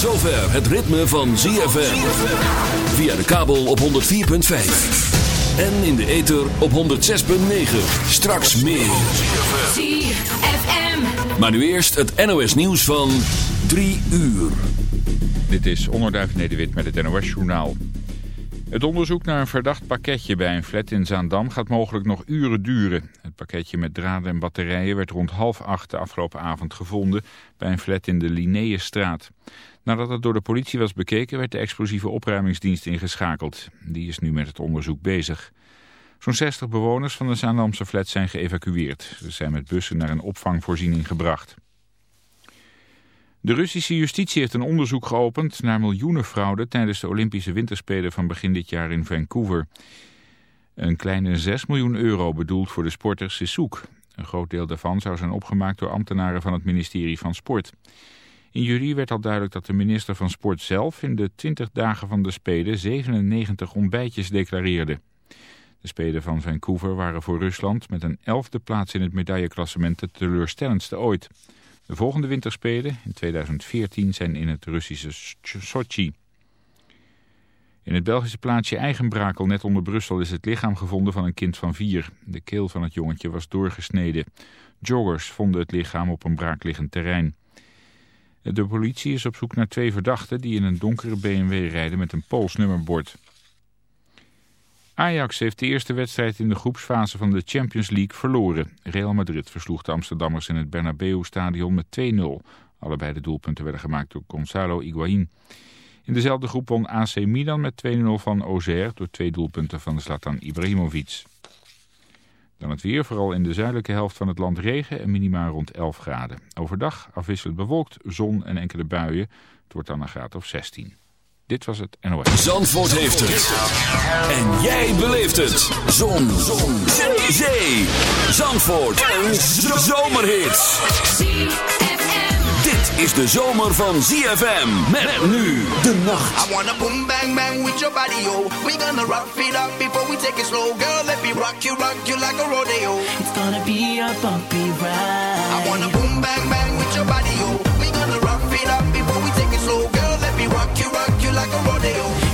zover het ritme van ZFM. Via de kabel op 104.5. En in de ether op 106.9. Straks meer. ZFM. Maar nu eerst het NOS nieuws van 3 uur. Dit is Onderduif Nederwit met het NOS Journaal. Het onderzoek naar een verdacht pakketje bij een flat in Zaandam gaat mogelijk nog uren duren. Het pakketje met draden en batterijen werd rond half acht de afgelopen avond gevonden bij een flat in de Linnaeusstraat. Nadat het door de politie was bekeken werd de explosieve opruimingsdienst ingeschakeld. Die is nu met het onderzoek bezig. Zo'n 60 bewoners van de Zaandamse flat zijn geëvacueerd. Ze zijn met bussen naar een opvangvoorziening gebracht. De Russische justitie heeft een onderzoek geopend naar miljoenen fraude tijdens de Olympische Winterspelen van begin dit jaar in Vancouver. Een kleine 6 miljoen euro bedoeld voor de sporters is zoek. Een groot deel daarvan zou zijn opgemaakt door ambtenaren van het ministerie van Sport. In juli werd al duidelijk dat de minister van Sport zelf in de 20 dagen van de Spelen 97 ontbijtjes declareerde. De Spelen van Vancouver waren voor Rusland met een elfde plaats in het medailleklassement de teleurstellendste ooit. De volgende winterspelen in 2014 zijn in het Russische Sochi. In het Belgische plaatsje Eigenbrakel net onder Brussel is het lichaam gevonden van een kind van vier. De keel van het jongetje was doorgesneden. Joggers vonden het lichaam op een braakliggend terrein. De politie is op zoek naar twee verdachten die in een donkere BMW rijden met een Pools nummerbord. Ajax heeft de eerste wedstrijd in de groepsfase van de Champions League verloren. Real Madrid versloeg de Amsterdammers in het Bernabeu-stadion met 2-0. Allebei de doelpunten werden gemaakt door Gonzalo Higuaín. In dezelfde groep won AC Milan met 2-0 van Auxerre door twee doelpunten van Zlatan Ibrahimovic. Dan het weer, vooral in de zuidelijke helft van het land regen en minima rond 11 graden. Overdag afwisselend bewolkt, zon en enkele buien. Het wordt dan een graad of 16. Dit was het NOS. Zandvoort heeft het. En jij beleeft het. Zon. Zon. Zee. Zandvoort. Een zomerhit. Dit is de zomer van ZFM. Met nu de nacht. I wanna boom bang bang with your body, yo. We gonna rock it up before we take it slow. Girl, let me rock you, rock you like a rodeo. It's gonna be a bumpy ride. I wanna boom bang bang with your body, yo. We gonna rock it up before we take it slow. Girl, let me rock you, rock you like a rodeo.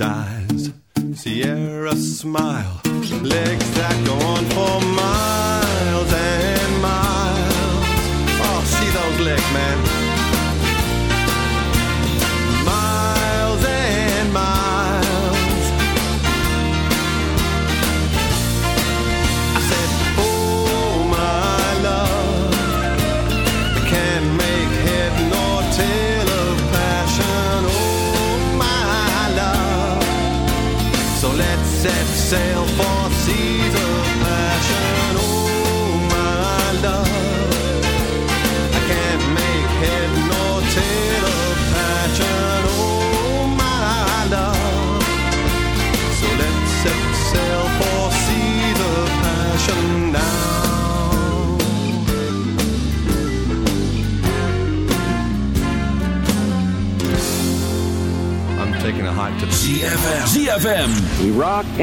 eyes, Sierra smile.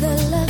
the love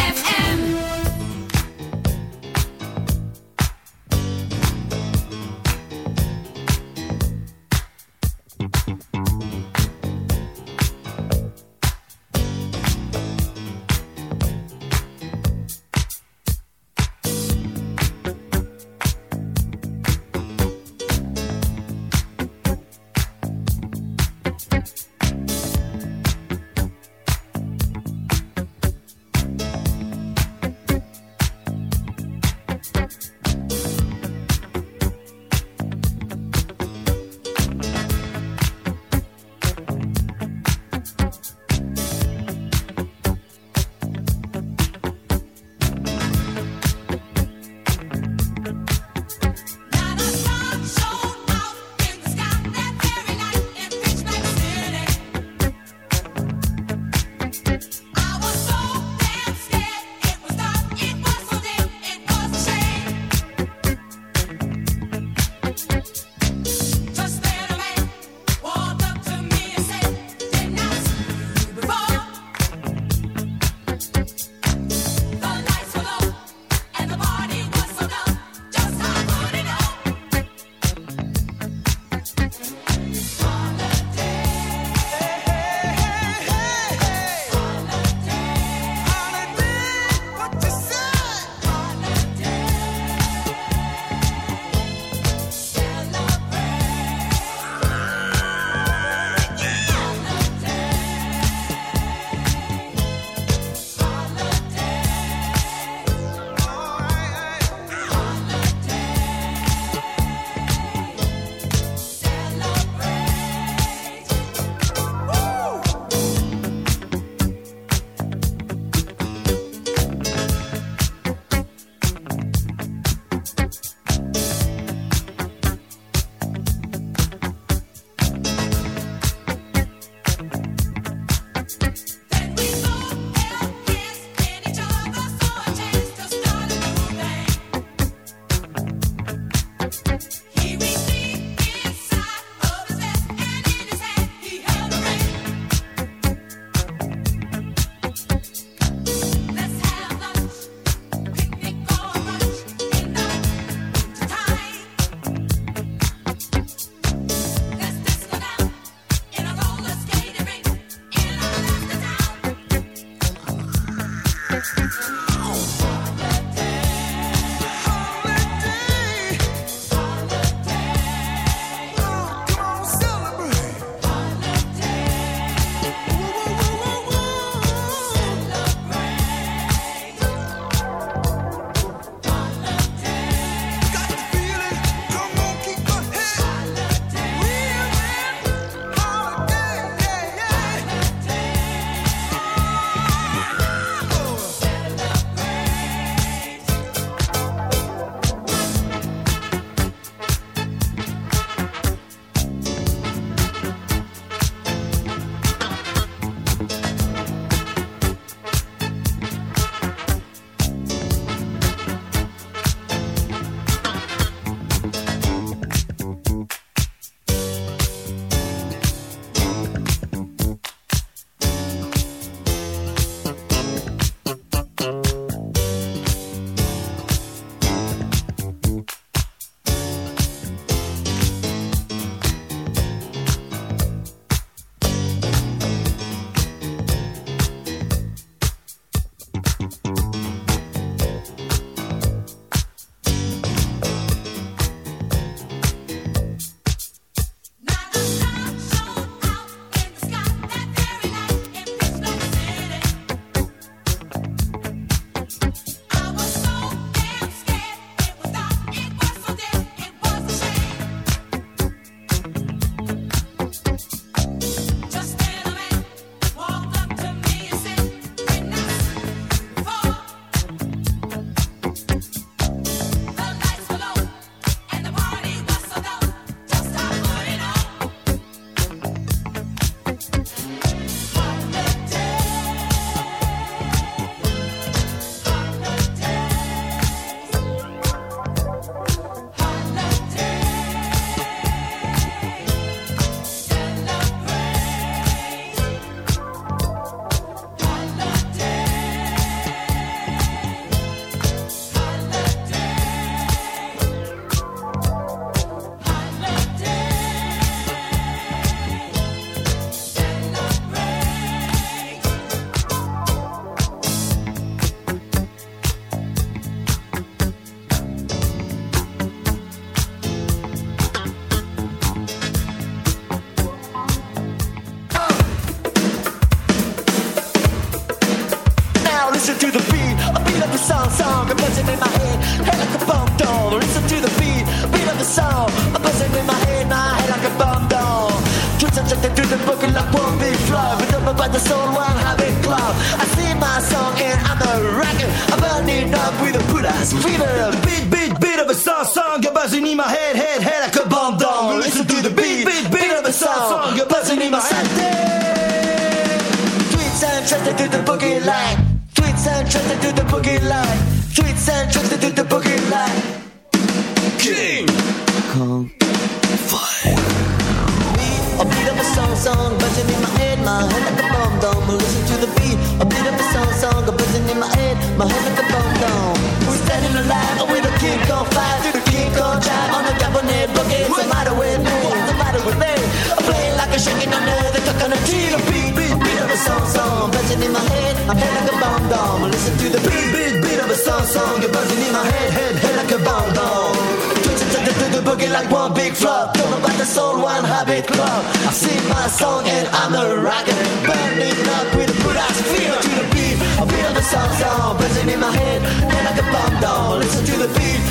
Like one big flop. Don't know about the soul, one habit club. I sing my song and I'm a rocker. Burning up with a good ass feel to the beat. Beat of the song song, buzzing in my head, head like a bomb down. Listen to the beat,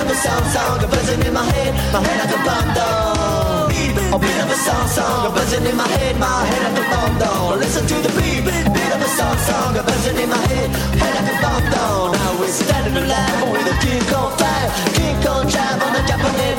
of the song song, buzzing in my head, my head like a bomb down. A beat of a song song, a buzzing in my head, my head like a bomb down. Listen to the beat, beat of a song song, a buzzing in my head, head like a bomb down. Now we're standing alive with a king on fire, king on drive on the Japanese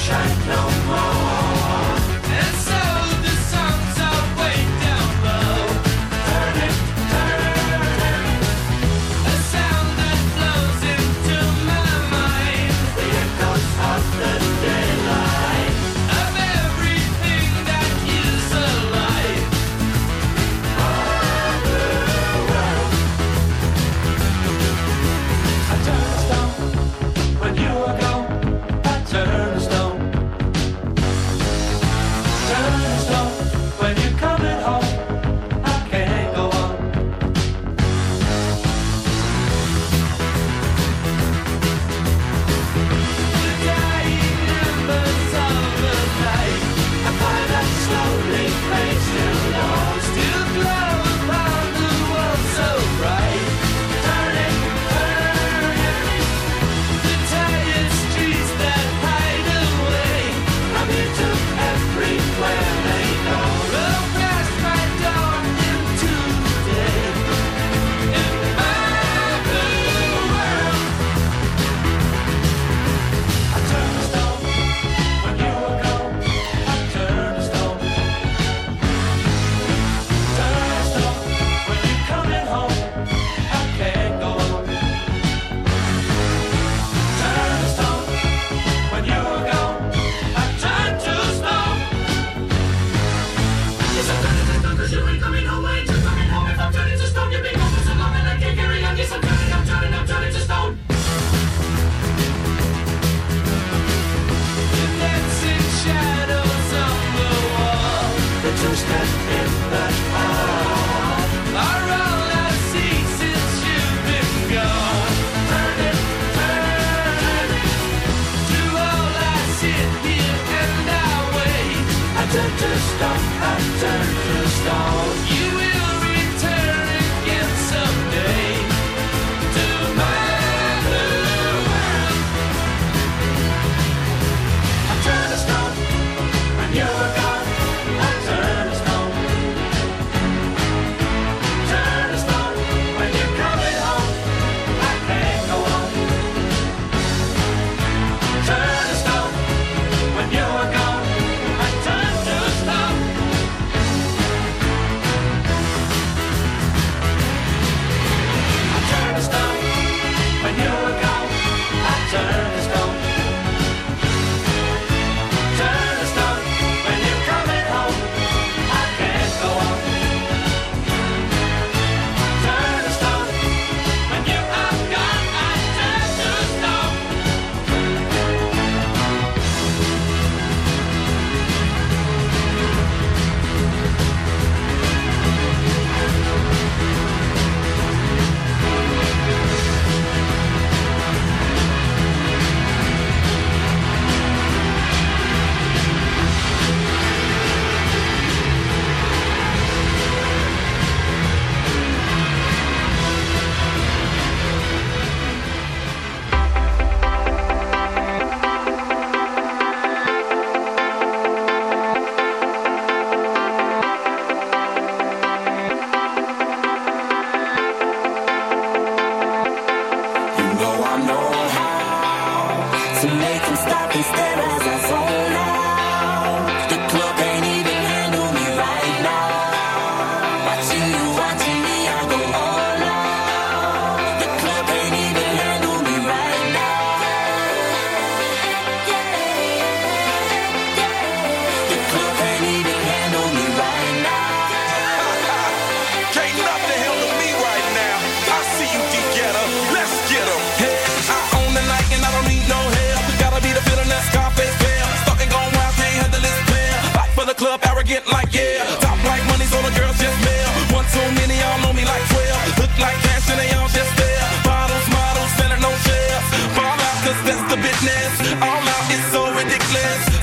shine no more.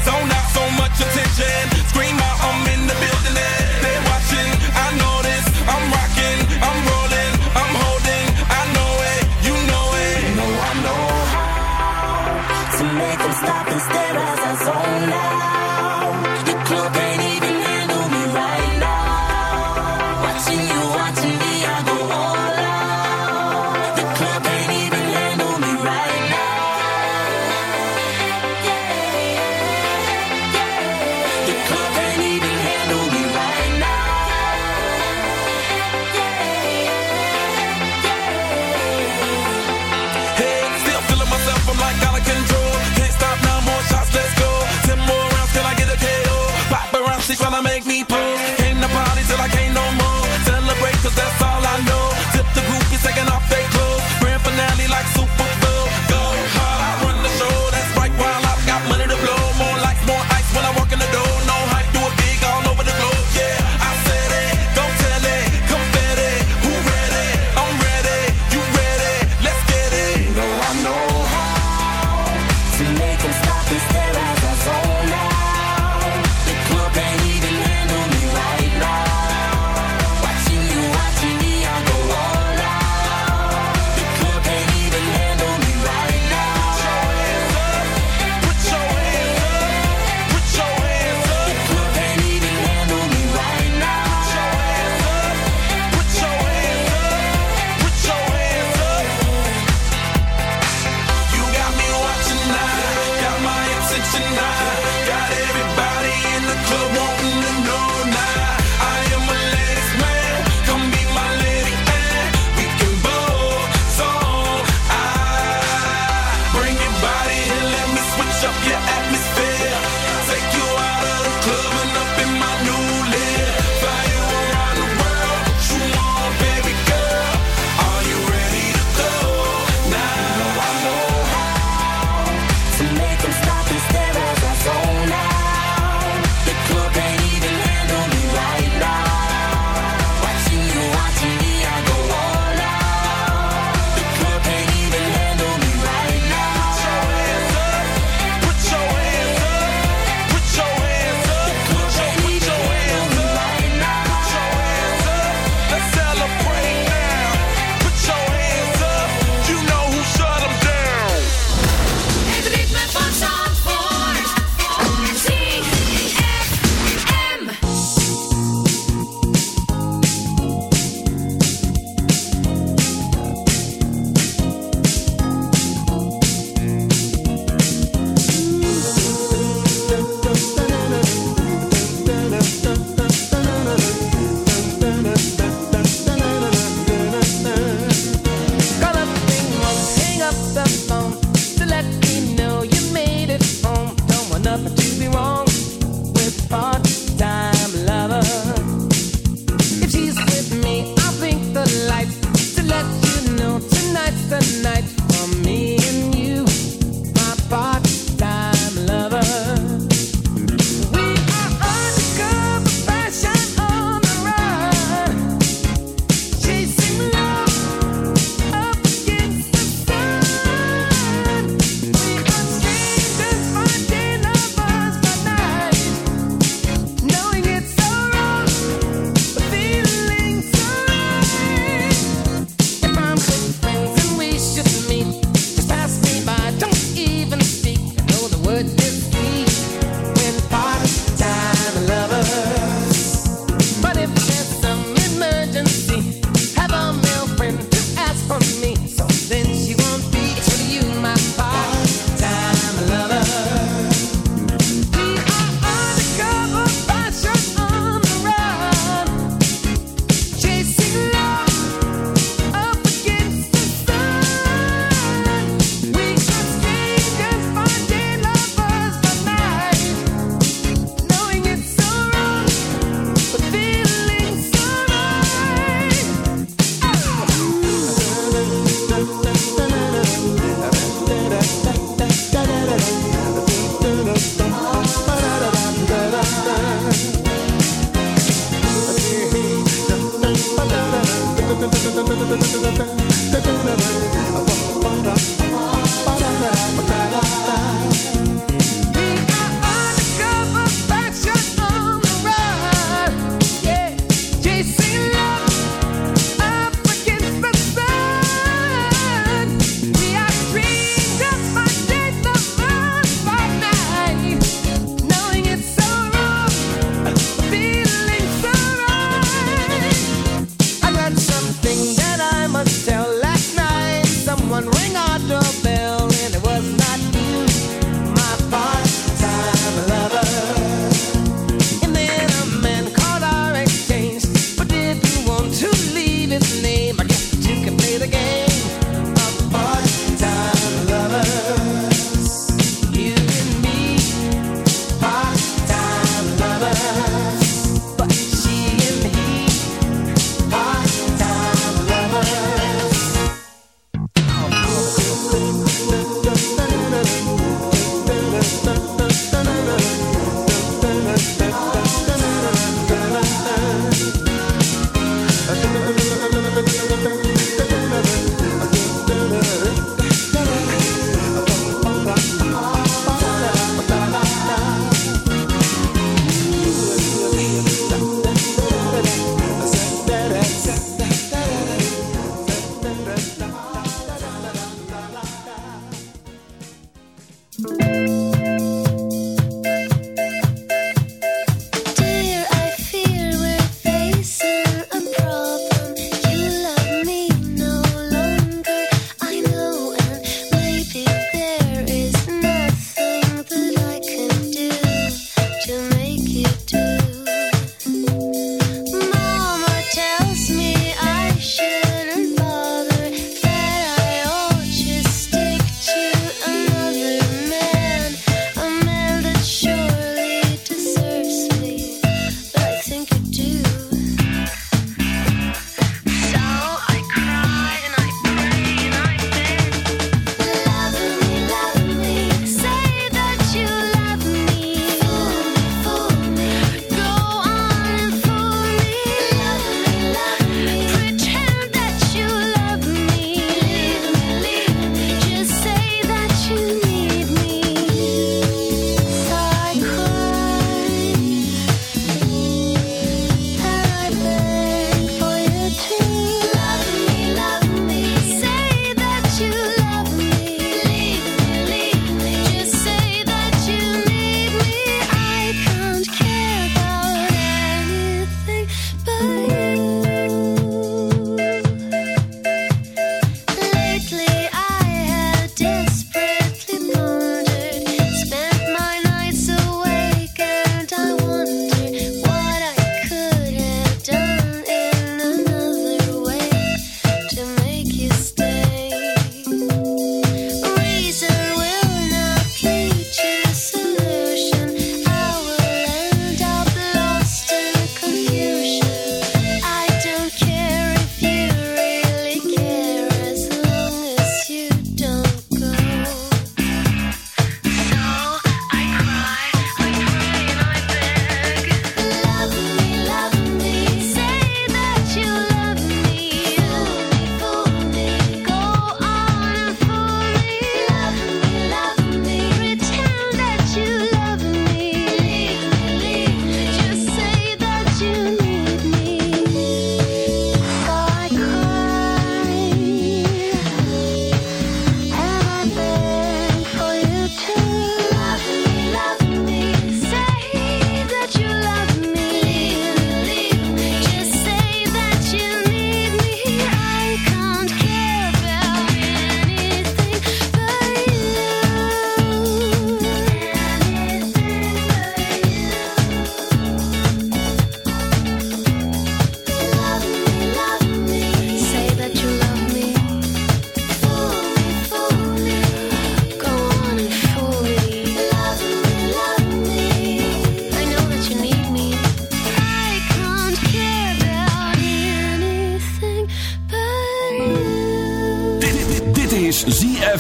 don't